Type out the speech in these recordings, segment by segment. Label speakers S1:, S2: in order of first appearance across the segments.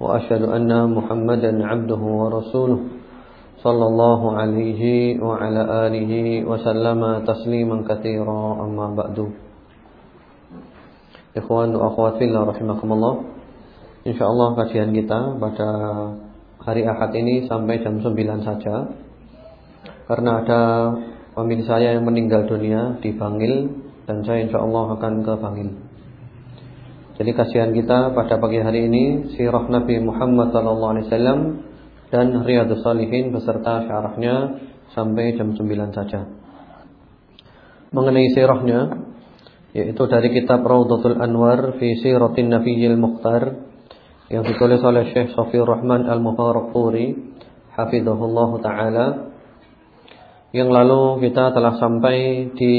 S1: وأشهد أن محمدا عبده ورسوله صلى الله عليه وعلى آله وسلم تسليما كثيرا أما بعد Ikhwan wa akhwat fillah rahimakumullah Insyaallah kajian kita pada hari Ahad ini sampai jam 9 saja Karena ada pemilik saya yang meninggal dunia di Bangil dan saya insya Allah akan ke Bangil. Jadi kajian kita pada pagi hari ini sirah Nabi Muhammad sallallahu alaihi wasallam dan Riyadhus Shalihin beserta syarahnya sampai jam 9 saja. Mengenai sirahnya yaitu dari kitab Raudhatul Anwar fi Siratin Nabiyil Mukhtar yang ditulis oleh Syekh Safir Rahman Al-Mubarakpuri hafizahullah taala. Yang lalu kita telah sampai di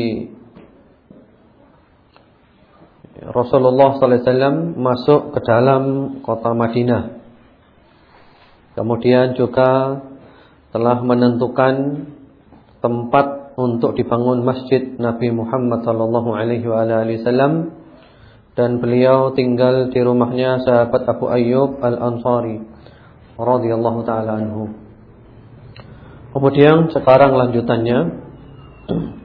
S1: Rasulullah SAW masuk ke dalam kota Madinah. Kemudian juga telah menentukan tempat untuk dibangun masjid Nabi Muhammad wasallam dan beliau tinggal di rumahnya sahabat Abu Ayyub Al-Ansari radhiyallahu taala anhu. Kemudian sekarang lanjutannya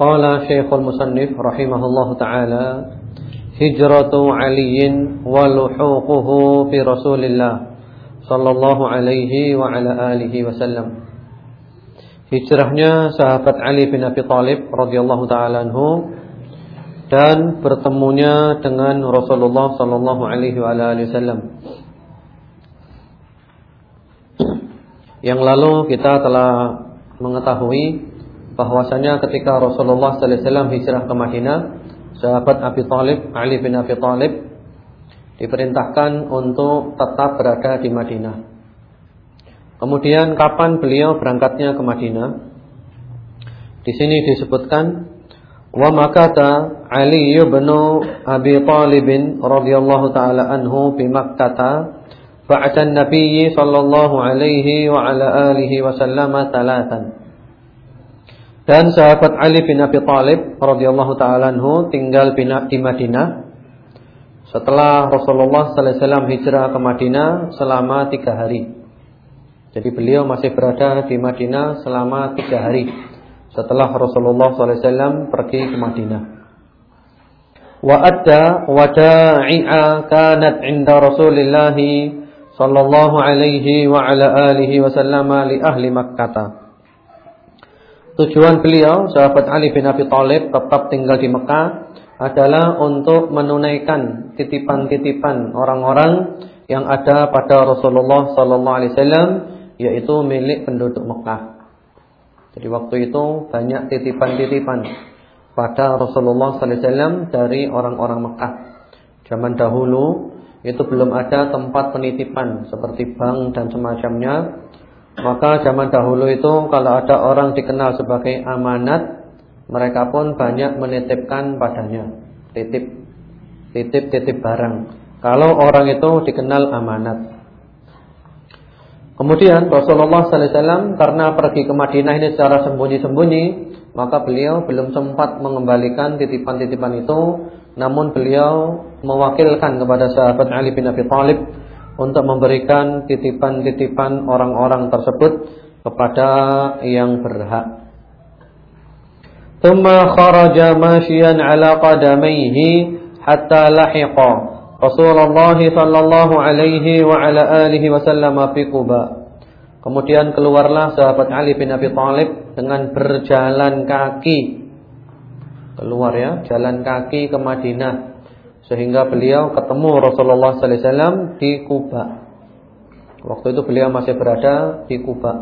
S1: Qala Syekhul Musannif rahimahullahu taala hijratu aliyin wa luhuquhu fi Rasulillah sallallahu alaihi wa ala alihi wasallam. Hijrahnya sahabat Ali bin Abi Thalib radhiyallahu taala anhu dan bertemunya dengan Rasulullah sallallahu alaihi wa alihi wasallam. Yang lalu kita telah mengetahui bahwasanya ketika Rasulullah sallallahu alaihi wasallam hijrah ke Madinah sahabat Abi Talib, Ali bin Abi Talib diperintahkan untuk tetap berada di Madinah. Kemudian kapan beliau berangkatnya ke Madinah? Di sini disebutkan wa makata Ali bin Abi Talib radhiyallahu taala anhu bi Makkah an-nabiy sallallahu alaihi wa ala alihi wasallam talatan. Dan sahabat Ali bin Abi Thalib radhiyallahu taala tinggal di Madinah setelah Rasulullah sallallahu alaihi wasallam hijrah ke Madinah selama tiga hari. Jadi beliau masih berada di Madinah selama tiga hari setelah Rasulullah sallallahu alaihi wasallam pergi ke Madinah. Wa adda wada'i'a kanat 'inda Rasulillah sallallahu alaihi wa ala alihi wasallam li ahli Makkah. Tujuan beliau, sahabat Ali bin Abi Thalib tetap tinggal di Mekah adalah untuk menunaikan titipan-titipan orang-orang yang ada pada Rasulullah sallallahu alaihi wasallam yaitu milik penduduk Mekah. Jadi waktu itu banyak titipan-titipan pada Rasulullah sallallahu alaihi wasallam dari orang-orang Mekah. Zaman dahulu itu belum ada tempat penitipan seperti bank dan semacamnya maka zaman dahulu itu kalau ada orang dikenal sebagai amanat, mereka pun banyak menitipkan padanya, titip, titip, titip barang. Kalau orang itu dikenal amanat. Kemudian Rasulullah Sallallahu Alaihi Wasallam karena pergi ke Madinah ini secara sembunyi-sembunyi, maka beliau belum sempat mengembalikan titipan-titipan itu, namun beliau mewakilkan kepada sahabat Ali bin Abi Thalib untuk memberikan titipan-titipan orang-orang tersebut kepada yang berhak. Thumma kharaja masyian ala qadamayhi hatta lahiqa Rasulullah sallallahu alaihi wa ala alihi wasallam fi Quba. Kemudian keluarlah sahabat Ali bin Abi Thalib dengan berjalan kaki. Keluar ya, jalan kaki ke Madinah sehingga beliau ketemu Rasulullah sallallahu alaihi wasallam di Kuba. Waktu itu beliau masih berada di Kuba.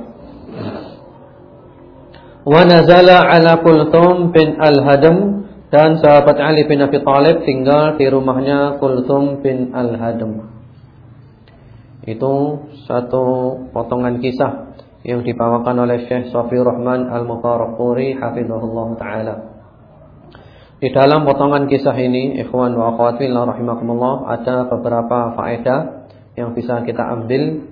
S1: Wa nazala ala Kulthum bin Al-Hadam dan sahabat Ali bin Abi Thalib tinggal di rumahnya Kulthum bin Al-Hadam. Itu satu potongan kisah yang dibawakan oleh Syekh Sofi Rahman Al-Mubarakpuri hafizahullah taala. Di dalam potongan kisah ini, ikhwan wa akhwat rahimakumullah, ada beberapa faedah yang bisa kita ambil.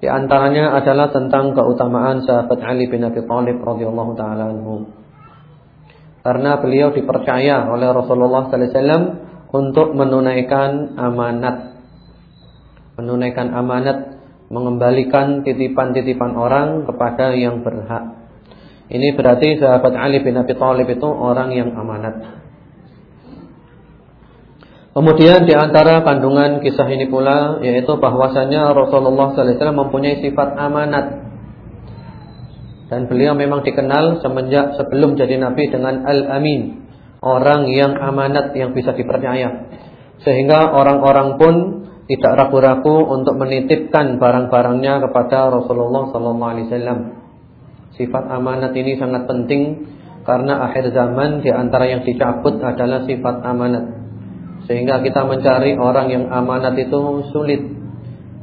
S1: Di antaranya adalah tentang keutamaan sahabat Ali bin Abi Thalib radhiyallahu taala anhu. Karena beliau dipercaya oleh Rasulullah sallallahu alaihi wasallam untuk menunaikan amanat menunaikan amanat, mengembalikan titipan-titipan orang kepada yang berhak. Ini berarti sahabat Ali bin Abi Thalib itu orang yang amanat. Kemudian di antara kandungan kisah ini pula yaitu bahwasanya Rasulullah sallallahu alaihi wasallam mempunyai sifat amanat. Dan beliau memang dikenal semenjak sebelum jadi nabi dengan Al-Amin, orang yang amanat yang bisa dipercaya. Sehingga orang-orang pun tidak ragu-ragu untuk menitipkan barang-barangnya kepada Rasulullah sallallahu alaihi wasallam. Sifat amanat ini sangat penting karena akhir zaman di antara yang dicabut adalah sifat amanat. Sehingga kita mencari orang yang amanat itu sulit.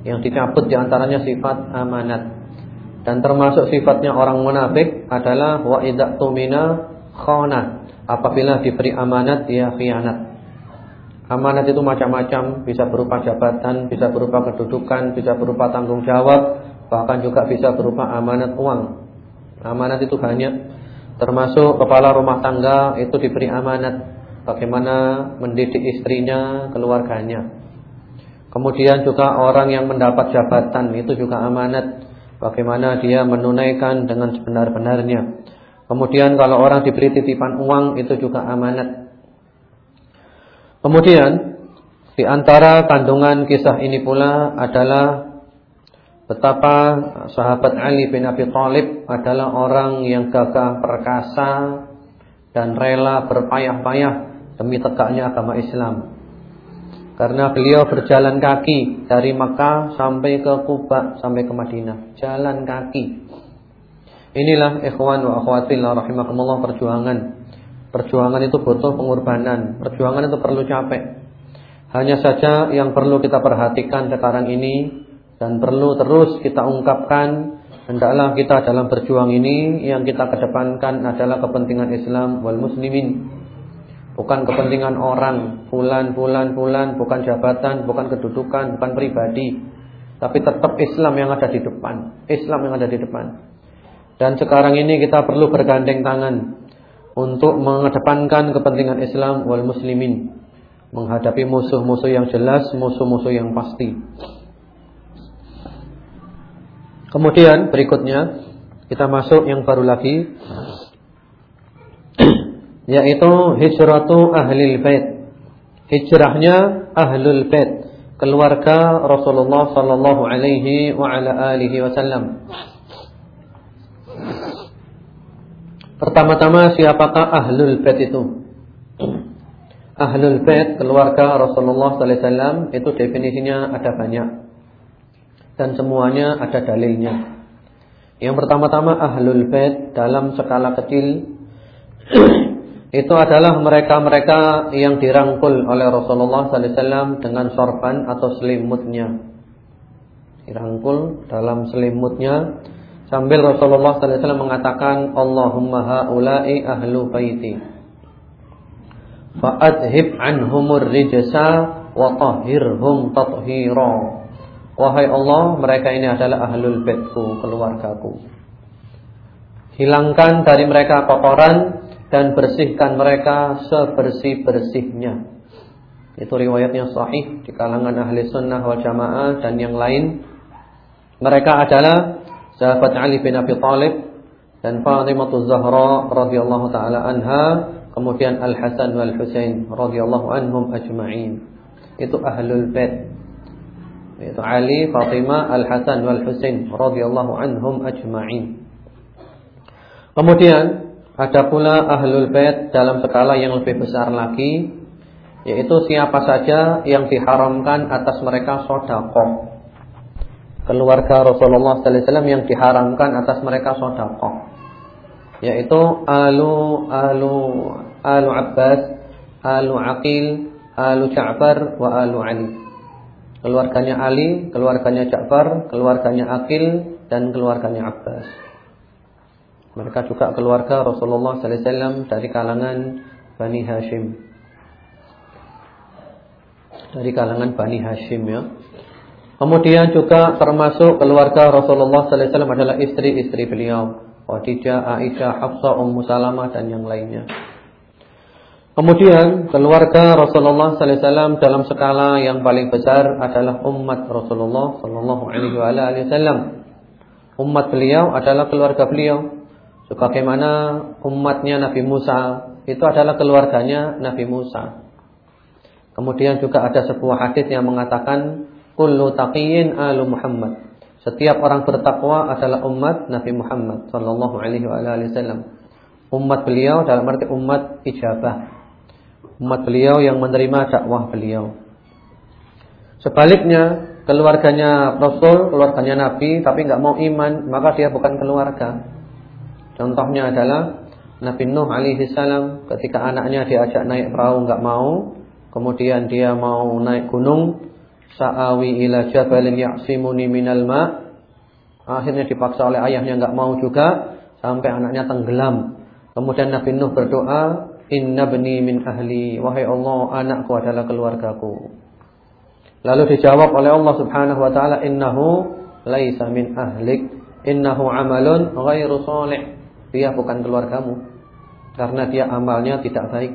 S1: Yang dicabut di antaranya sifat amanat. Dan termasuk sifatnya orang munafik adalah wa idza tumina khana. Apabila diberi amanat dia khianat. Amanat itu macam-macam, bisa berupa jabatan, bisa berupa kedudukan, bisa berupa tanggung jawab, bahkan juga bisa berupa amanat uang. Amanat itu banyak, termasuk kepala rumah tangga itu diberi amanat, bagaimana mendidik istrinya, keluarganya. Kemudian juga orang yang mendapat jabatan itu juga amanat, bagaimana dia menunaikan dengan sebenar-benarnya. Kemudian kalau orang diberi titipan uang itu juga amanat. Kemudian di antara kandungan kisah ini pula adalah betapa sahabat Ali bin Abi Thalib adalah orang yang gagah perkasa dan rela berpayah-payah demi tegaknya agama Islam. Karena beliau berjalan kaki dari Makkah sampai ke Kuba sampai ke Madinah, jalan kaki. Inilah ikhwan wa akhwatillah rahimakumullah perjuangan Perjuangan itu butuh pengorbanan. Perjuangan itu perlu capek. Hanya saja yang perlu kita perhatikan sekarang ini dan perlu terus kita ungkapkan hendaklah kita dalam berjuang ini yang kita kedepankan adalah kepentingan Islam wal muslimin. Bukan kepentingan orang, bulan, bulan, bulan, bukan jabatan, bukan kedudukan, bukan pribadi. Tapi tetap Islam yang ada di depan. Islam yang ada di depan. Dan sekarang ini kita perlu bergandeng tangan untuk mengedepankan kepentingan Islam wal muslimin menghadapi musuh-musuh yang jelas, musuh-musuh yang pasti. Kemudian berikutnya kita masuk yang baru lagi yaitu hijratu ahlil bait. Hijrahnya ahlul bait, keluarga Rasulullah sallallahu alaihi wa ala alihi wasallam. Pertama-tama siapakah Ahlul Bait itu? Ahlul Bait keluarga Rasulullah sallallahu alaihi wasallam itu definisinya ada banyak. Dan semuanya ada dalilnya. Yang pertama-tama Ahlul Bait dalam skala kecil itu adalah mereka-mereka yang dirangkul oleh Rasulullah wasallam dengan sorban atau selimutnya. Dirangkul dalam selimutnya Sambil Rasulullah SAW mengatakan Allahumma haula'i ahlu baiti Fa'adhib anhumur rijasa Wa tahhirhum tathira Wahai Allah mereka ini adalah ahlul baitku Keluargaku Hilangkan dari mereka kotoran Dan bersihkan mereka sebersih-bersihnya Itu riwayatnya sahih Di kalangan ahli sunnah wal jamaah Dan yang lain Mereka adalah sahabat Ali bin Abi Thalib dan Fatimah Zahra radhiyallahu taala anha, kemudian Al Hasan wal Husain radhiyallahu anhum ajma'in. Itu ahlul bait. Itu Ali, Fatimah, Al Hasan wal Husain radhiyallahu anhum ajma'in. Kemudian ada pula ahlul bait dalam skala yang lebih besar lagi yaitu siapa saja yang diharamkan atas mereka sedekah keluarga Rasulullah sallallahu alaihi wasallam yang diharamkan atas mereka sedekah yaitu alu alu alu Abbas, alu Aqil, alu Ja'far wa alu Ali. Keluarganya Ali, keluarganya Ja'far, keluarganya Akil dan keluarganya Abbas. Mereka juga keluarga Rasulullah sallallahu alaihi wasallam dari kalangan Bani Hashim. Dari kalangan Bani Hashim ya. Kemudian juga termasuk keluarga Rasulullah sallallahu alaihi wasallam adalah istri-istri beliau, Khadijah, Aisyah, Hafsah, Ummu Salamah dan yang lainnya. Kemudian keluarga Rasulullah sallallahu alaihi wasallam dalam skala yang paling besar adalah umat Rasulullah sallallahu alaihi wasallam. Umat beliau adalah keluarga beliau. Sebagaimana umatnya Nabi Musa itu adalah keluarganya Nabi Musa. Kemudian juga ada sebuah hadis yang mengatakan kullu taqiyyin alu Muhammad. Setiap orang bertakwa adalah umat Nabi Muhammad sallallahu alaihi wasallam. Umat beliau dalam arti umat ijabah. Umat beliau yang menerima dakwah beliau. Sebaliknya, keluarganya Rasul, keluarganya Nabi tapi enggak mau iman, maka dia bukan keluarga. Contohnya adalah Nabi Nuh alaihi salam ketika anaknya diajak naik perahu enggak mau, kemudian dia mau naik gunung, sa'awi ila jabalin ya'simuni minal ma. Akhirnya dipaksa oleh ayahnya enggak mau juga sampai anaknya tenggelam. Kemudian Nabi Nuh berdoa, "Inna bani min ahli." Wahai Allah, anakku adalah keluargaku. Lalu dijawab oleh Allah Subhanahu wa taala, "Innahu laisa min ahlik, innahu amalun ghairu shalih." Dia bukan keluargamu karena dia amalnya tidak baik.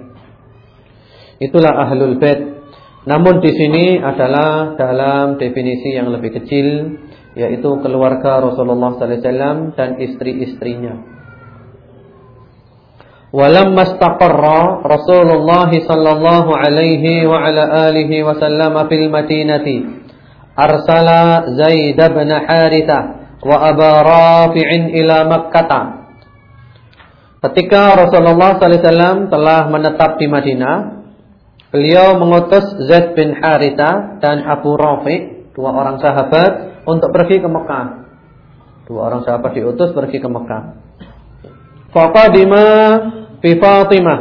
S1: Itulah ahlul bait. Namun di sini adalah dalam definisi yang lebih kecil yaitu keluarga Rasulullah wasallam dan istri-istrinya. Walamma istaqarra Rasulullah sallallahu alaihi wa ala alihi wasallam fil Madinati arsala Zaid bin Harithah wa Aba Rafi'in ila Makkah Ketika Rasulullah SAW telah menetap di Madinah, beliau mengutus Zaid bin Haritha dan Abu Rafi, dua orang sahabat, untuk pergi ke Mekah. Dua orang sahabat diutus pergi ke Mekah. Faqadima fi Fatimah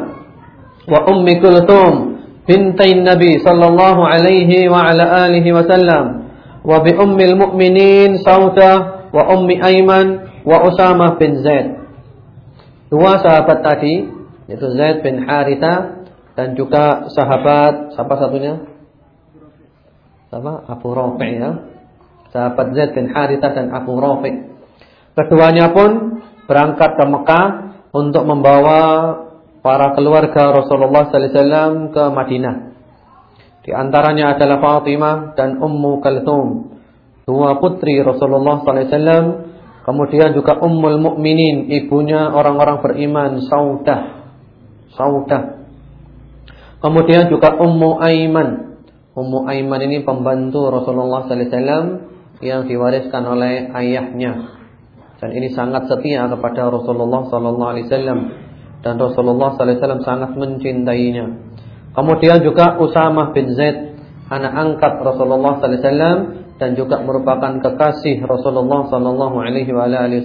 S1: wa Ummi Kulthum bintain Nabi sallallahu alaihi wa ala alihi wasallam wa bi ummil mu'minin Saudah wa Ummi Aiman wa Usamah bin Zaid. Dua sahabat tadi yaitu Zaid bin Haritha dan juga sahabat siapa satunya? Siapa? Abu Rafi ya. Sahabat Zaid bin Haritha dan Abu Rafi. Keduanya pun berangkat ke Mekah untuk membawa para keluarga Rasulullah sallallahu alaihi wasallam ke Madinah. Di antaranya adalah Fatimah dan Ummu Kalthum, dua putri Rasulullah sallallahu alaihi wasallam Kemudian juga Ummul Mukminin, ibunya orang-orang beriman, Saudah. Saudah. Kemudian juga Ummu Aiman. Ummu Aiman ini pembantu Rasulullah sallallahu alaihi wasallam yang diwariskan oleh ayahnya. Dan ini sangat setia kepada Rasulullah sallallahu alaihi wasallam dan Rasulullah sallallahu alaihi wasallam sangat mencintainya. Kemudian juga Usamah bin Zaid, anak angkat Rasulullah sallallahu alaihi wasallam dan juga merupakan kekasih Rasulullah sallallahu alaihi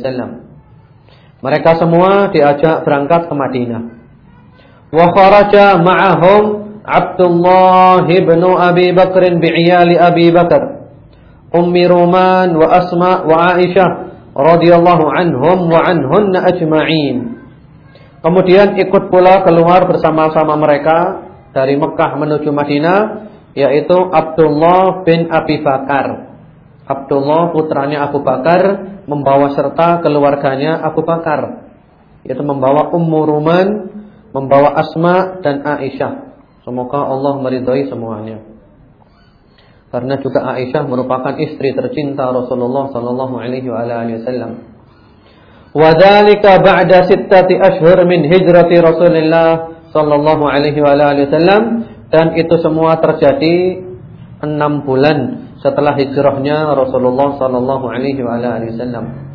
S1: wasallam. Mereka semua diajak berangkat ke Madinah. Wa kharaja ma'ahum Abdullah bin Abi Bakr bi'iyali Abi Bakar, Ummi Ruman wa Asma wa Aisyah radhiyallahu anhum wa anhunna ajma'in. Kemudian ikut pula keluar bersama-sama mereka dari Mekah menuju Madinah yaitu Abdullah bin Abi Bakar Abdullah putranya Abu Bakar membawa serta keluarganya Abu Bakar yaitu membawa Ummu Ruman, membawa Asma dan Aisyah. Semoga Allah meridhai semuanya. Karena juga Aisyah merupakan istri tercinta Rasulullah sallallahu alaihi wasallam. Wadhalika ba'da sittati ashhur min hijrati Rasulullah sallallahu alaihi wasallam dan itu semua terjadi enam bulan setelah hijrahnya Rasulullah sallallahu alaihi wasallam.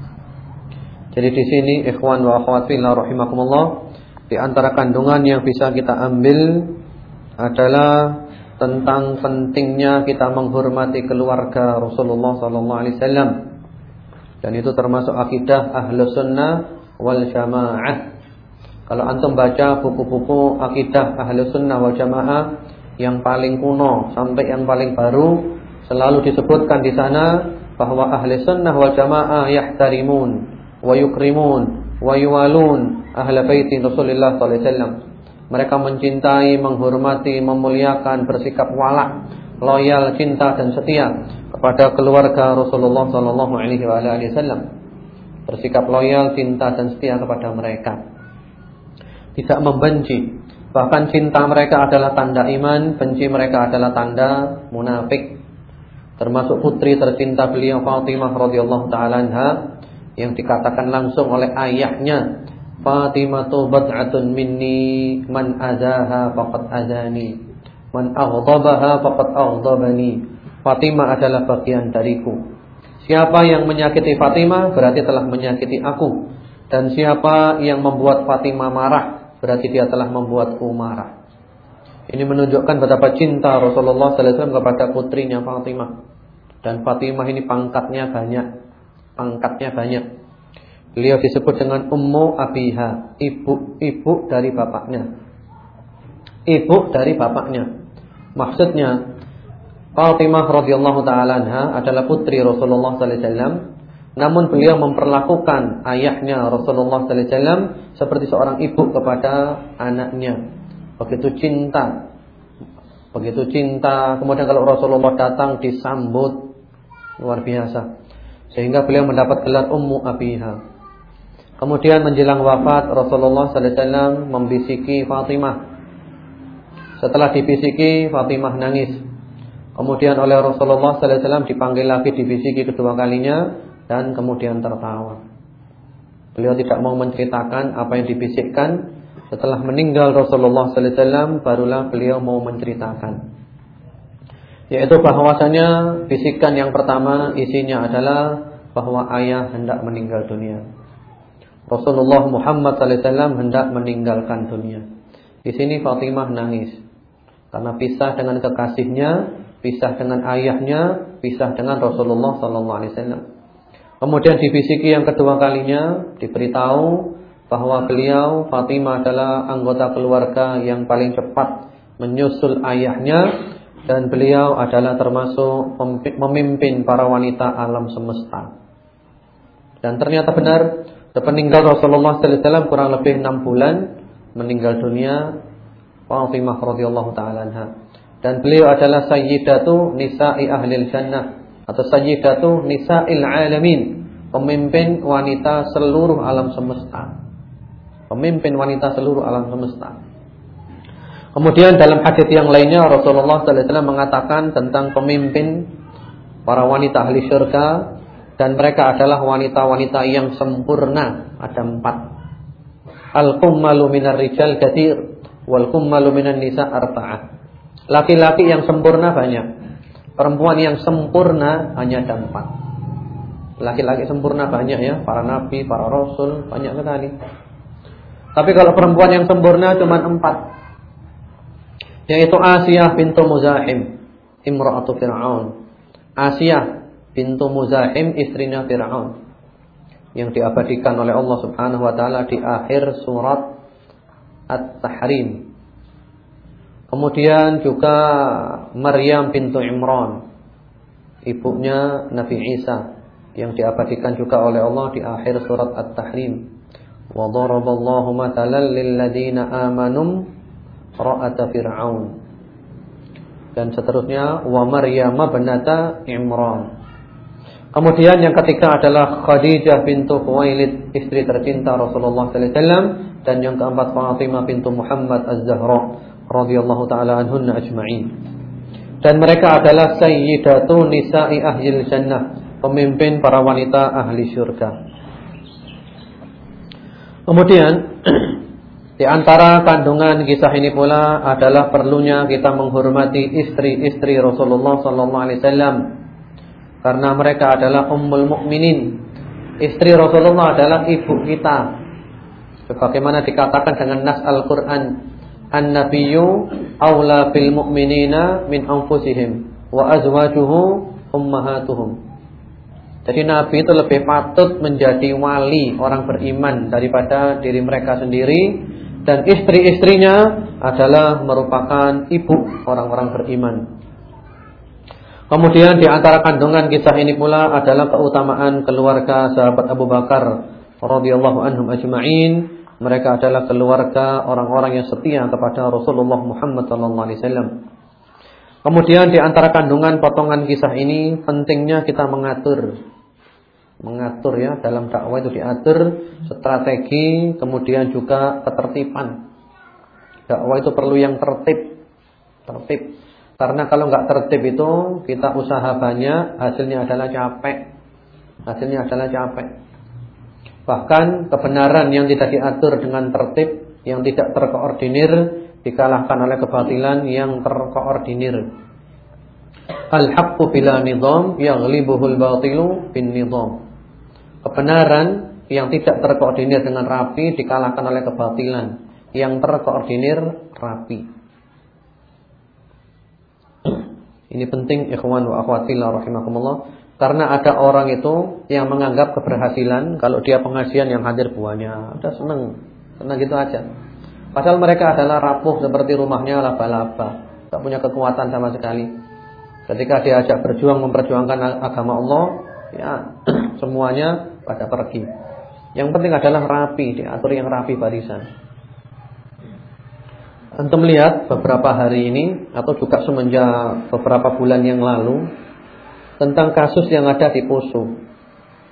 S1: Jadi di sini ikhwan wa akhwat fillah rahimakumullah, di antara kandungan yang bisa kita ambil adalah tentang pentingnya kita menghormati keluarga Rasulullah sallallahu alaihi wasallam. Dan itu termasuk akidah Ahlus Sunnah wal Jamaah. Kalau antum baca buku-buku akidah Ahlus Sunnah wal Jamaah yang paling kuno sampai yang paling baru Selalu disebutkan di sana bahwa ahli sunnah wal jamaah yahtarimun wa yukrimun wa yuwalun ahli baiti Rasulullah sallallahu alaihi wasallam. Mereka mencintai, menghormati, memuliakan, bersikap walak, loyal, cinta dan setia kepada keluarga Rasulullah sallallahu alaihi wasallam. Bersikap loyal, cinta dan setia kepada mereka. Tidak membenci. Bahkan cinta mereka adalah tanda iman, benci mereka adalah tanda munafik termasuk putri tercinta beliau Fatimah radhiyallahu taala yang dikatakan langsung oleh ayahnya Fatimah bad'atun minni man adaha faqad adani man aghdabaha faqad aghdabani Fatimah adalah bagian dariku Siapa yang menyakiti Fatimah berarti telah menyakiti aku dan siapa yang membuat Fatimah marah berarti dia telah membuatku marah ini menunjukkan betapa cinta Rasulullah SAW kepada putrinya Fatimah. Dan Fatimah ini pangkatnya banyak. Pangkatnya banyak. Beliau disebut dengan Ummu Abiha, ibu ibu dari bapaknya. Ibu dari bapaknya. Maksudnya Fatimah radhiyallahu taala adalah putri Rasulullah sallallahu alaihi wasallam. Namun beliau memperlakukan ayahnya Rasulullah sallallahu alaihi wasallam seperti seorang ibu kepada anaknya. Begitu cinta. Begitu cinta. Kemudian kalau Rasulullah datang disambut luar biasa. Sehingga beliau mendapat gelar Ummu Abiha. Kemudian menjelang wafat Rasulullah sallallahu alaihi wasallam membisiki Fatimah. Setelah dibisiki Fatimah nangis. Kemudian oleh Rasulullah sallallahu alaihi wasallam dipanggil lagi dibisiki kedua kalinya dan kemudian tertawa. Beliau tidak mau menceritakan apa yang dibisikkan setelah meninggal Rasulullah sallallahu alaihi wasallam barulah beliau mau menceritakan. Yaitu bahwasanya bisikan yang pertama isinya adalah bahwa ayah hendak meninggal dunia. Rasulullah Muhammad wasallam hendak meninggalkan dunia. Di sini Fatimah nangis karena pisah dengan kekasihnya, pisah dengan ayahnya, pisah dengan Rasulullah wasallam. Kemudian dibisiki yang kedua kalinya diberitahu bahwa beliau Fatimah adalah anggota keluarga yang paling cepat menyusul ayahnya dan beliau adalah termasuk memimpin para wanita alam semesta. Dan ternyata benar, sepeninggal Rasulullah wasallam kurang lebih enam bulan meninggal dunia Fatimah radhiyallahu taala. Dan beliau adalah sayyidatu nisa'i ahli jannah atau sayyidatu nisa'il alamin, pemimpin wanita seluruh alam semesta pemimpin wanita seluruh alam semesta. Kemudian dalam hadis yang lainnya Rasulullah wasallam mengatakan tentang pemimpin para wanita ahli syurga dan mereka adalah wanita-wanita yang sempurna. Ada empat. Al-kummalu minar rijal katsir wal kummalu minan nisa arba'ah. Laki-laki yang sempurna banyak. Perempuan yang sempurna hanya ada empat. Laki-laki sempurna banyak ya, para nabi, para rasul, banyak sekali. Tapi kalau perempuan yang sempurna cuma empat. Yaitu Asiyah bintu Muzahim. Imra'atu Fir'aun. Asiyah bintu Muzaim istrinya Fir'aun yang diabadikan oleh Allah Subhanahu wa taala di akhir surat At-Tahrim. Kemudian juga Maryam pintu Imran, ibunya Nabi Isa yang diabadikan juga oleh Allah di akhir surat At-Tahrim. Wa daraballahu matalan Lilladina amanum ra'ata fir'aun. Dan seterusnya wa Maryam binata Imran. Kemudian yang ketiga adalah Khadijah bintu Khuwailid, istri tercinta Rasulullah sallallahu alaihi wasallam dan yang keempat Fatimah bintu Muhammad Az-Zahra radhiyallahu taala anhunna ajma'in. Dan mereka adalah sayyidatu nisa'i ahlil jannah, pemimpin para wanita ahli syurga. Kemudian di antara kandungan kisah ini pula adalah perlunya kita menghormati istri-istri Rasulullah sallallahu alaihi wasallam karena mereka adalah ummul mukminin. Istri Rasulullah adalah ibu kita. Sebagaimana dikatakan dengan nas Al-Qur'an, "An-nabiyyu aula bil mu'minina min anfusihim wa azwajuhu ummahatuhum." Jadi Nabi itu lebih patut menjadi wali orang beriman daripada diri mereka sendiri dan istri-istrinya adalah merupakan ibu orang-orang beriman. Kemudian di antara kandungan kisah ini pula adalah keutamaan keluarga sahabat Abu Bakar radhiyallahu anhum ajma'in. Mereka adalah keluarga orang-orang yang setia kepada Rasulullah Muhammad sallallahu alaihi wasallam. Kemudian di antara kandungan potongan kisah ini pentingnya kita mengatur mengatur ya dalam dakwah itu diatur strategi kemudian juga ketertiban. Dakwah itu perlu yang tertib. Tertib. Karena kalau nggak tertib itu kita usaha banyak, hasilnya adalah capek. Hasilnya adalah capek. Bahkan kebenaran yang tidak diatur dengan tertib, yang tidak terkoordinir, dikalahkan oleh kebatilan yang terkoordinir. Al-haqqu bila nizam yaghlibuhul batilu bin nizam. Kebenaran yang tidak terkoordinir dengan rapi dikalahkan oleh kebatilan yang terkoordinir rapi. Ini penting ikhwan wa akhwatillah rahimakumullah karena ada orang itu yang menganggap keberhasilan kalau dia pengajian yang hadir buahnya. Udah seneng. Senang gitu aja. Padahal mereka adalah rapuh seperti rumahnya laba-laba. Tak punya kekuatan sama sekali. Ketika diajak berjuang memperjuangkan agama Allah, ya semuanya pada pergi. Yang penting adalah rapi, diatur yang rapi barisan. Antum melihat beberapa hari ini atau juga semenjak beberapa bulan yang lalu tentang kasus yang ada di Poso.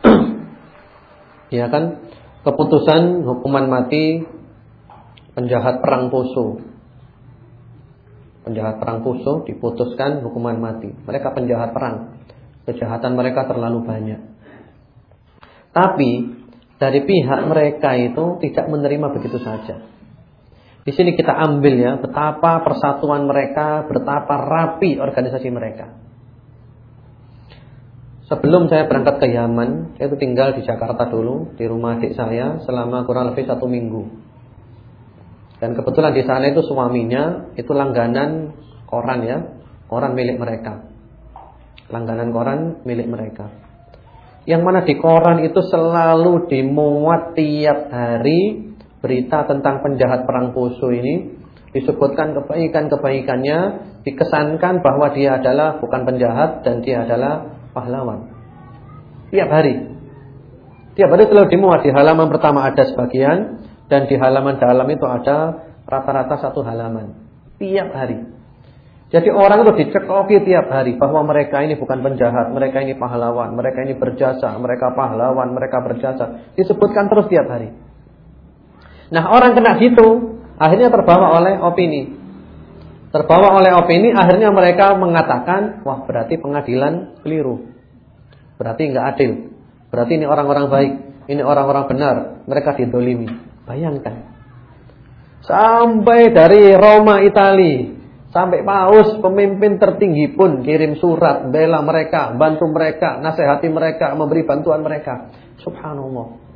S1: ya kan? Keputusan hukuman mati penjahat perang Poso. Penjahat perang Poso diputuskan hukuman mati. Mereka penjahat perang. Kejahatan mereka terlalu banyak. Tapi dari pihak mereka itu tidak menerima begitu saja. Di sini kita ambil ya betapa persatuan mereka, betapa rapi organisasi mereka. Sebelum saya berangkat ke Yaman, saya itu tinggal di Jakarta dulu di rumah adik saya selama kurang lebih satu minggu. Dan kebetulan di sana itu suaminya itu langganan koran ya, koran milik mereka. Langganan koran milik mereka. Yang mana di koran itu selalu dimuat tiap hari berita tentang penjahat perang Poso ini disebutkan kebaikan-kebaikannya, dikesankan bahwa dia adalah bukan penjahat dan dia adalah pahlawan. Tiap hari. Tiap hari selalu dimuat di halaman pertama ada sebagian dan di halaman dalam itu ada rata-rata satu halaman. Tiap hari. Jadi orang itu dicekoki tiap hari bahwa mereka ini bukan penjahat, mereka ini pahlawan, mereka ini berjasa, mereka pahlawan, mereka berjasa. Disebutkan terus tiap hari. Nah orang kena gitu Akhirnya terbawa oleh opini. Terbawa oleh opini Akhirnya mereka mengatakan Wah berarti pengadilan keliru. Berarti nggak adil. Berarti ini orang-orang baik. Ini orang-orang benar. Mereka didolimi. Bayangkan. Sampai dari Roma Itali Sampai paus pemimpin tertinggi pun Kirim surat Bela mereka Bantu mereka Nasihati mereka Memberi bantuan mereka. Subhanallah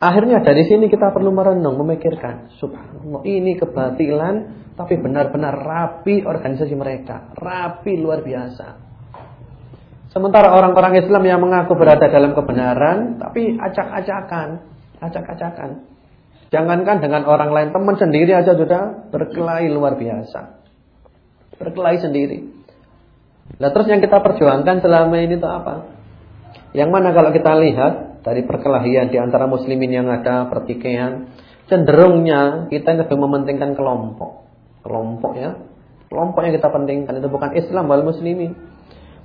S1: Akhirnya dari sini kita perlu merenung, memikirkan, subhanallah, ini kebatilan tapi benar-benar rapi organisasi mereka, rapi luar biasa. Sementara orang-orang Islam yang mengaku berada dalam kebenaran tapi acak-acakan, acak-acakan. Jangankan dengan orang lain, teman sendiri aja sudah berkelahi luar biasa. Berkelahi sendiri. Nah terus yang kita perjuangkan selama ini itu apa? Yang mana kalau kita lihat dari perkelahian di antara muslimin yang ada pertikaian, cenderungnya kita lebih mementingkan kelompok. Kelompok ya. Kelompok yang kita pentingkan itu bukan Islam wal muslimin.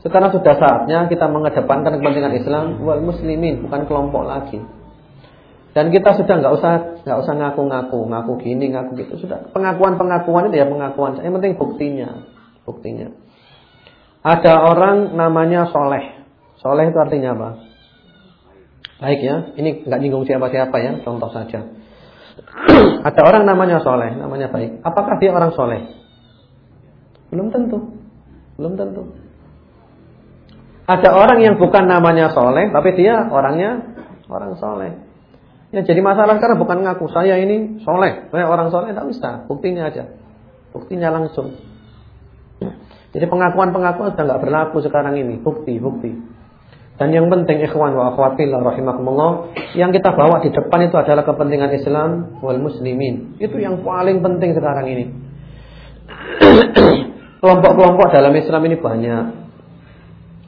S1: Sekarang sudah saatnya kita mengedepankan kepentingan Islam wal muslimin, bukan kelompok lagi. Dan kita sudah nggak usah nggak usah ngaku-ngaku, ngaku gini, ngaku gitu. Sudah pengakuan-pengakuan itu ya pengakuan. Yang penting buktinya, buktinya. Ada orang namanya Soleh. Soleh itu artinya apa? Baik ya, ini nggak nyinggung siapa-siapa ya, contoh saja. Ada orang namanya soleh, namanya baik. Apakah dia orang soleh? Belum tentu, belum tentu. Ada orang yang bukan namanya soleh, tapi dia orangnya orang soleh. Ya jadi masalah sekarang bukan ngaku saya ini soleh, saya orang soleh, tak bisa. Buktinya aja, buktinya langsung. Jadi pengakuan-pengakuan sudah nggak berlaku sekarang ini, bukti, bukti. Dan yang penting ikhwan wa akhwatillah rahimakumullah, yang kita bawa di depan itu adalah kepentingan Islam wal muslimin. Itu yang paling penting sekarang ini. Kelompok-kelompok dalam Islam ini banyak.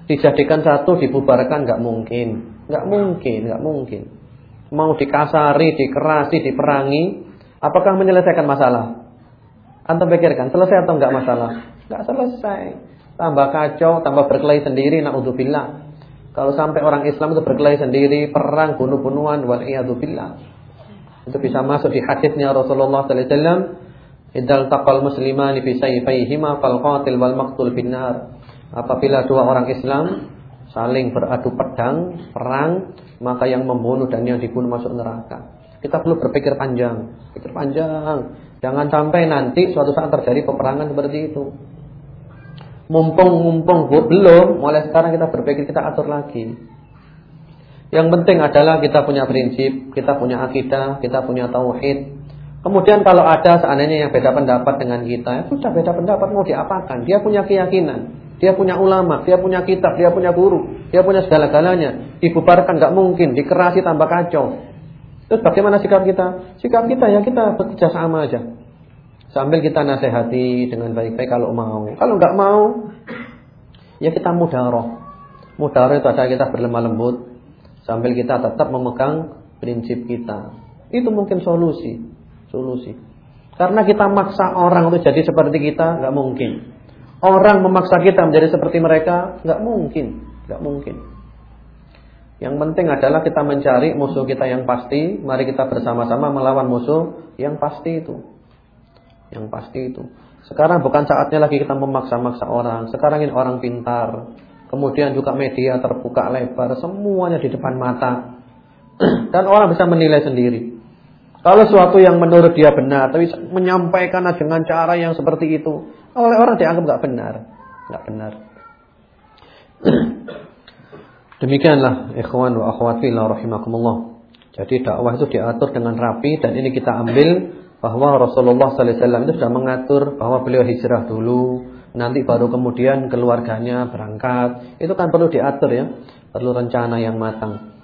S1: dijadikan satu dibubarkan nggak mungkin. nggak mungkin, nggak mungkin. Mau dikasari, dikerasi, diperangi, apakah menyelesaikan masalah? Antum pikirkan, selesai atau enggak masalah? Enggak selesai. Tambah kacau, tambah berkelahi sendiri, naudzubillah. Kalau sampai orang Islam itu berkelahi sendiri, perang, bunuh-bunuhan, wal Itu bisa masuk di hadisnya Rasulullah sallallahu alaihi wasallam, "Idzal taqal muslimani fi sayfayhima fal qatil wal maqtul finnar." Apabila dua orang Islam saling beradu pedang, perang, maka yang membunuh dan yang dibunuh masuk neraka. Kita perlu berpikir panjang, pikir panjang. Jangan sampai nanti suatu saat terjadi peperangan seperti itu. Mumpung-mumpung belum, mulai sekarang kita berpikir kita atur lagi. Yang penting adalah kita punya prinsip, kita punya akidah, kita punya tauhid. Kemudian kalau ada seandainya yang beda pendapat dengan kita, ya sudah beda pendapat mau diapakan? Dia punya keyakinan, dia punya ulama, dia punya kitab, dia punya guru, dia punya segala-galanya. Dibubarkan nggak mungkin, dikerasi tambah kacau. Terus bagaimana sikap kita? Sikap kita ya kita bekerja sama aja. Sambil kita nasihati dengan baik-baik kalau mau. Kalau nggak mau, ya kita mudaroh. Mudaroh itu adalah kita berlemah lembut. Sambil kita tetap memegang prinsip kita. Itu mungkin solusi. Solusi. Karena kita maksa orang untuk jadi seperti kita, nggak mungkin. Orang memaksa kita menjadi seperti mereka, nggak mungkin. nggak mungkin. Yang penting adalah kita mencari musuh kita yang pasti. Mari kita bersama-sama melawan musuh yang pasti itu. Yang pasti itu. Sekarang bukan saatnya lagi kita memaksa-maksa orang. Sekarang ini orang pintar. Kemudian juga media terbuka lebar. Semuanya di depan mata. Dan orang bisa menilai sendiri. Kalau suatu yang menurut dia benar. Tapi menyampaikan dengan cara yang seperti itu. Oleh orang dianggap nggak benar. nggak benar. Demikianlah ikhwan wa akhwat fillah rahimakumullah. Jadi dakwah itu diatur dengan rapi dan ini kita ambil bahwa Rasulullah wasallam itu sudah mengatur bahwa beliau hijrah dulu, nanti baru kemudian keluarganya berangkat. Itu kan perlu diatur ya, perlu rencana yang matang.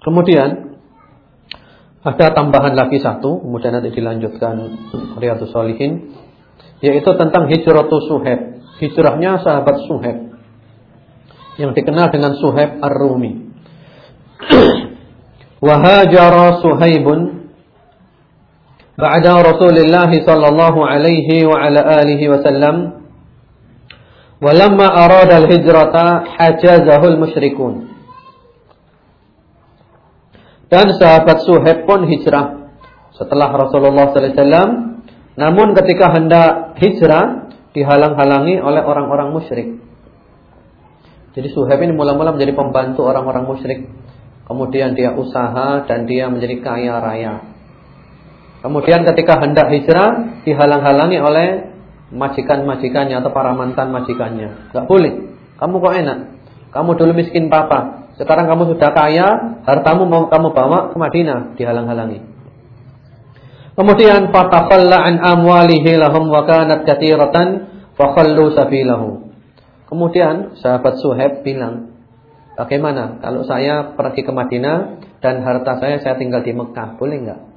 S1: Kemudian ada tambahan lagi satu, kemudian nanti dilanjutkan Riyadhus Shalihin yaitu tentang hijratus Suhaib. Hijrahnya sahabat Suhaib yang dikenal dengan Suhaib Ar-Rumi. Wahajara Suhaibun ba'da Rasulullah sallallahu alaihi wa ala alihi wasallam walamma arada al-hijrata hajazahu al-musyrikun. Dan sahabat Suhaib pun hijrah setelah Rasulullah wasallam namun ketika hendak hijrah dihalang-halangi oleh orang-orang musyrik. Jadi Suhaib ini mula-mula menjadi pembantu orang-orang musyrik. Kemudian dia usaha dan dia menjadi kaya raya. Kemudian ketika hendak hijrah dihalang-halangi oleh majikan-majikannya atau para mantan majikannya. Gak boleh. Kamu kok enak? Kamu dulu miskin papa. Sekarang kamu sudah kaya, hartamu mau kamu bawa ke Madinah, dihalang-halangi. Kemudian fataqalla an amwalihi lahum wa kanat katiratan fa khallu sabilahu. Kemudian sahabat Suhaib bilang, bagaimana kalau saya pergi ke Madinah dan harta saya saya tinggal di Mekah, boleh enggak?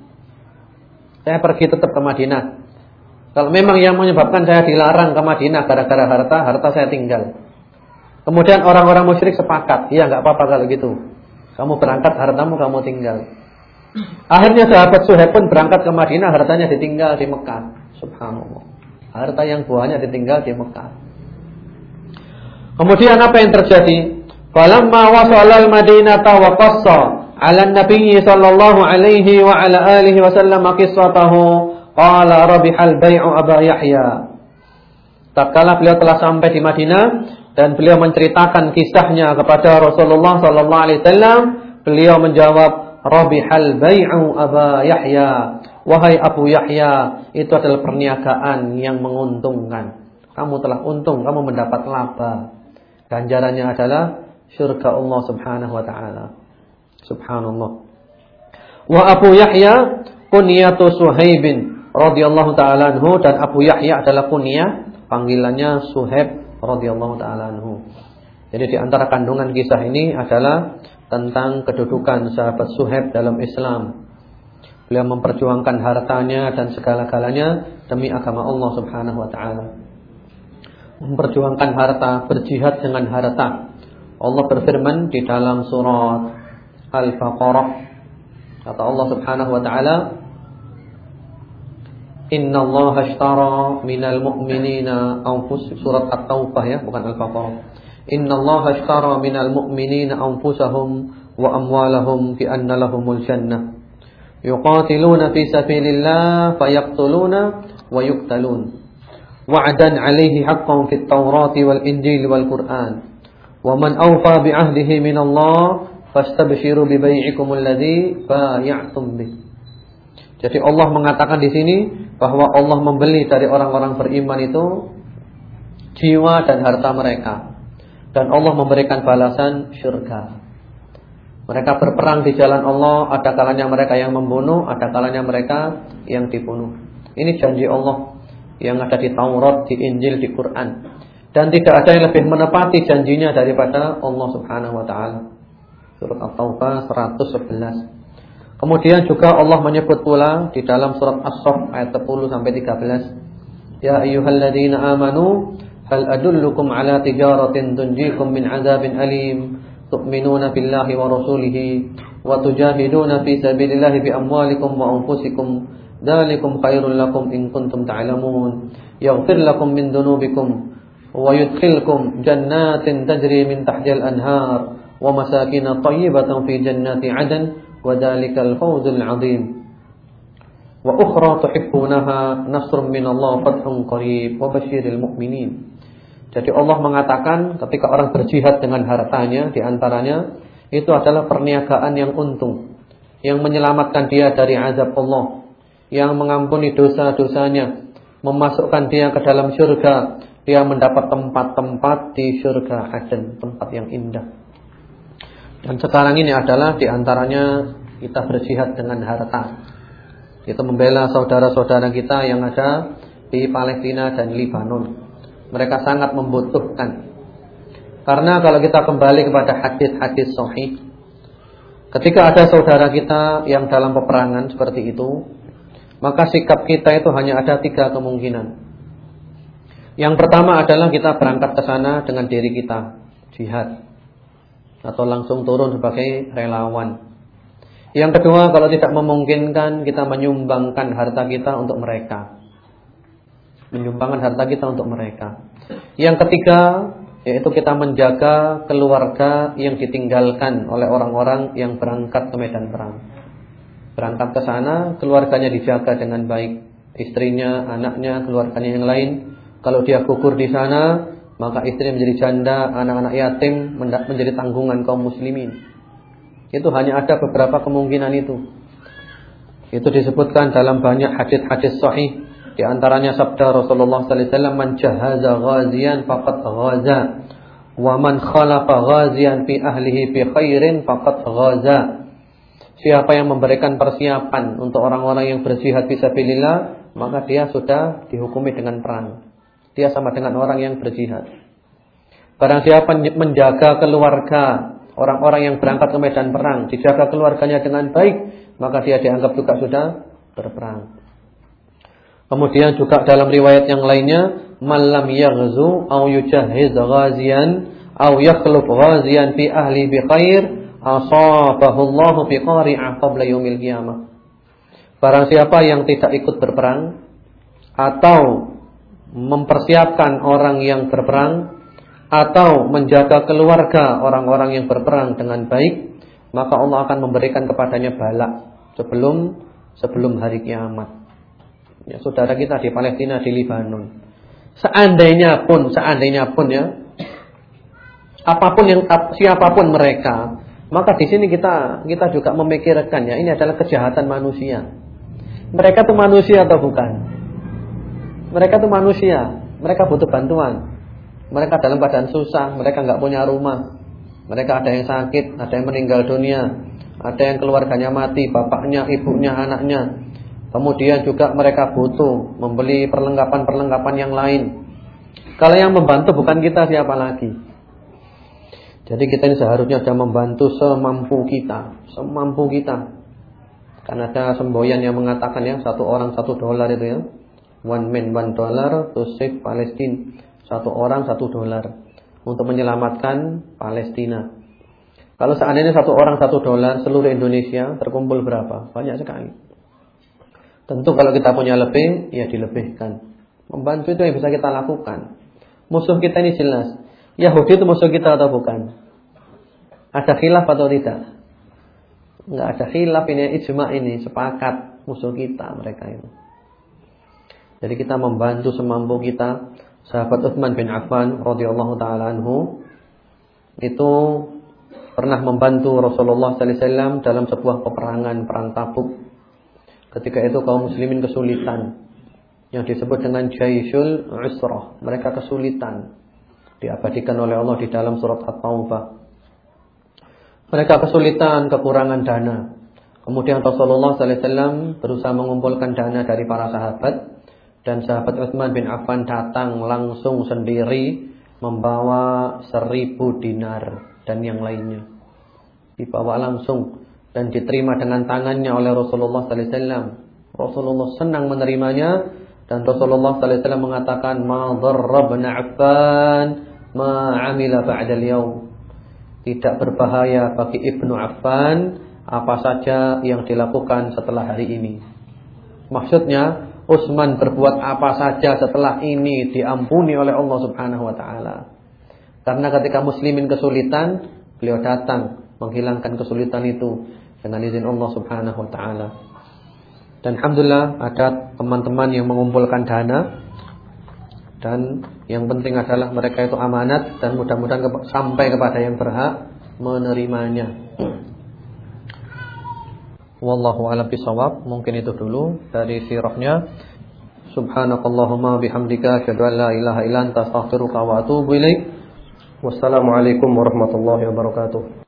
S1: Saya pergi tetap ke Madinah. Kalau memang yang menyebabkan saya dilarang ke Madinah gara-gara harta, harta saya tinggal. Kemudian orang-orang musyrik sepakat, iya enggak apa-apa kalau gitu. Kamu berangkat, hartamu kamu tinggal. Akhirnya sahabat Suhaib pun berangkat ke Madinah, hartanya ditinggal di Mekah. Subhanallah. Harta yang buahnya ditinggal di Mekah. Kemudian apa yang terjadi? Falamma wasala al-Madinata wa qassa 'ala an-nabiy sallallahu alaihi wa ala alihi wasallam qissatahu qala rabihal bai'u Aba Yahya. Tatkala beliau telah sampai di Madinah dan beliau menceritakan kisahnya kepada Rasulullah sallallahu alaihi wasallam, beliau menjawab rabihal bai'u Aba Yahya. Wahai Abu Yahya, itu adalah perniagaan yang menguntungkan. Kamu telah untung, kamu mendapat laba. Ganjarannya adalah syurga Allah Subhanahu wa taala. Subhanallah. Wa Abu Yahya kunyatu Suhaibin radhiyallahu taala anhu dan Abu Yahya adalah kunyah panggilannya Suhaib radhiyallahu taala anhu. Jadi di antara kandungan kisah ini adalah tentang kedudukan sahabat Suhaib dalam Islam. Beliau memperjuangkan hartanya dan segala-galanya demi agama Allah Subhanahu wa taala. memperjuangkan harta, berjihad dengan harta. Allah berfirman di dalam surat Al-Baqarah kata Allah Subhanahu wa taala Inna Allah ashtara minal mu'minina anfus surat At-Taubah ya bukan Al-Baqarah Inna Allah ashtara minal mu'minina anfusahum wa amwalahum bi anna lahumul jannah yuqatiluna fi sabilillah fayaqtuluna wa yuqtalun wa'dan 'alaihi haqqan fit Taurati wal Injil wal Qur'an Wa man awfa fastabshiru bi bai'ikum alladhi bay'atum bih. Jadi Allah mengatakan di sini bahwa Allah membeli dari orang-orang beriman itu jiwa dan harta mereka dan Allah memberikan balasan syurga. Mereka berperang di jalan Allah, ada kalanya mereka yang membunuh, ada kalanya mereka yang dibunuh. Ini janji Allah yang ada di Taurat, di Injil, di Quran. Dan tidak ada yang lebih menepati janjinya daripada Allah Subhanahu wa taala. Surat At-Taubah 111. Kemudian juga Allah menyebut pula di dalam surat As-Saff ayat 10 sampai 13. Ya ayyuhalladzina amanu hal adullukum ala tijaratin tunjikum min azabin alim tu'minuna billahi wa rasulihi wa tujahiduna fi sabilillahi bi amwalikum wa anfusikum dzalikum khairul lakum in kuntum ta'lamun yaghfir lakum min dunubikum ويدخلكم جنات تجري من تحت الأنهار ومساكن طيبة في جنات عدن وذلك الفوز العظيم وأخرى تحبونها نصر من الله فتح قريب وبشير المؤمنين Jadi Allah mengatakan ketika orang berjihad dengan hartanya diantaranya itu adalah perniagaan yang untung yang menyelamatkan dia dari azab Allah yang mengampuni dosa-dosanya memasukkan dia ke dalam surga dia mendapat tempat-tempat di surga Aden, tempat yang indah. Dan sekarang ini adalah di antaranya kita berjihad dengan harta. Kita membela saudara-saudara kita yang ada di Palestina dan Lebanon. Mereka sangat membutuhkan. Karena kalau kita kembali kepada hadis-hadis sahih, ketika ada saudara kita yang dalam peperangan seperti itu, maka sikap kita itu hanya ada tiga kemungkinan. Yang pertama adalah kita berangkat ke sana dengan diri kita, jihad. Atau langsung turun sebagai relawan. Yang kedua, kalau tidak memungkinkan kita menyumbangkan harta kita untuk mereka. Menyumbangkan harta kita untuk mereka. Yang ketiga, yaitu kita menjaga keluarga yang ditinggalkan oleh orang-orang yang berangkat ke medan perang. Berangkat ke sana, keluarganya dijaga dengan baik. Istrinya, anaknya, keluarganya yang lain kalau dia gugur di sana, maka istri menjadi janda, anak-anak yatim menjadi tanggungan kaum muslimin. Itu hanya ada beberapa kemungkinan itu. Itu disebutkan dalam banyak hadis-hadis sahih. Di antaranya sabda Rasulullah sallallahu alaihi wasallam, "Man jahaza ghaziyan faqad ghaza, wa man khalaqa ghaziyan fi ahlihi bi khairin faqad ghaza." Siapa yang memberikan persiapan untuk orang-orang yang berjihad fisabilillah, maka dia sudah dihukumi dengan perang. Dia sama dengan orang yang berjihad. Barang siapa menjaga keluarga orang-orang yang berangkat ke medan perang, dijaga keluarganya dengan baik, maka dia dianggap juga sudah berperang. Kemudian juga dalam riwayat yang lainnya, malam yaghzu au yujahiz ghaziyan au yakhluf ghaziyan fi ahli bi khair asabahu Allah bi qari'ah qabla yaumil qiyamah. Barang siapa yang tidak ikut berperang atau mempersiapkan orang yang berperang atau menjaga keluarga orang-orang yang berperang dengan baik, maka Allah akan memberikan kepadanya bala sebelum sebelum hari kiamat. Ya, saudara kita di Palestina di Lebanon. Seandainya pun, seandainya pun ya, apa pun yang siapa pun mereka, maka di sini kita kita juga memikirkan ya, ini adalah kejahatan manusia. Mereka itu manusia atau bukan? Mereka itu manusia, mereka butuh bantuan. Mereka dalam keadaan susah, mereka nggak punya rumah. Mereka ada yang sakit, ada yang meninggal dunia, ada yang keluarganya mati, bapaknya, ibunya, anaknya. Kemudian juga mereka butuh membeli perlengkapan-perlengkapan yang lain. Kalau yang membantu bukan kita siapa lagi? Jadi kita ini seharusnya sudah membantu semampu kita, semampu kita. Karena ada semboyan yang mengatakan ya satu orang satu dolar itu ya. One man one dollar to save Palestine. Satu orang satu dolar untuk menyelamatkan Palestina. Kalau seandainya satu orang satu dolar seluruh Indonesia terkumpul berapa? Banyak sekali. Tentu kalau kita punya lebih, ya dilebihkan. Membantu itu yang bisa kita lakukan. Musuh kita ini jelas. Yahudi itu musuh kita atau bukan? Ada khilaf atau tidak? Enggak ada khilaf ini ijma ini sepakat musuh kita mereka itu. Jadi kita membantu semampu kita. Sahabat Utsman bin Affan radhiyallahu taala anhu itu pernah membantu Rasulullah sallallahu alaihi wasallam dalam sebuah peperangan perang Tabuk. Ketika itu kaum muslimin kesulitan yang disebut dengan Jaisul Usrah. Mereka kesulitan. Diabadikan oleh Allah di dalam surat At-Taubah. Mereka kesulitan, kekurangan dana. Kemudian Rasulullah SAW berusaha mengumpulkan dana dari para sahabat dan sahabat Utsman bin Affan datang langsung sendiri membawa seribu dinar dan yang lainnya. Dibawa langsung dan diterima dengan tangannya oleh Rasulullah SAW. Rasulullah senang menerimanya dan Rasulullah SAW mengatakan ma dharrabna Affan ma amila ba'dal yaum tidak berbahaya bagi Ibnu Affan apa saja yang dilakukan setelah hari ini. Maksudnya Utsman berbuat apa saja setelah ini diampuni oleh Allah Subhanahu wa taala. Karena ketika muslimin kesulitan, beliau datang menghilangkan kesulitan itu dengan izin Allah Subhanahu wa taala. Dan alhamdulillah ada teman-teman yang mengumpulkan dana dan yang penting adalah mereka itu amanat dan mudah-mudahan sampai kepada yang berhak menerimanya. Wallahu a'lam bishawab. Mungkin itu dulu dari sirahnya. Subhanakallahumma bihamdika asyhadu an la ilaha illa anta astaghfiruka wa atubu ilaik. Wassalamualaikum warahmatullahi wabarakatuh.